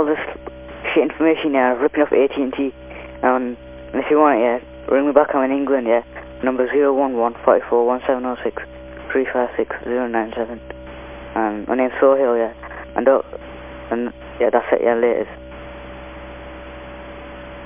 all this shit information, yeah, ripping off AT&T. And um, if you want it, yeah, ring me back. I'm in England, yeah. Number 011 44 1706 356 097. Um, my name's Sohail, yeah. And, uh, and yeah, that's it, yeah, latest.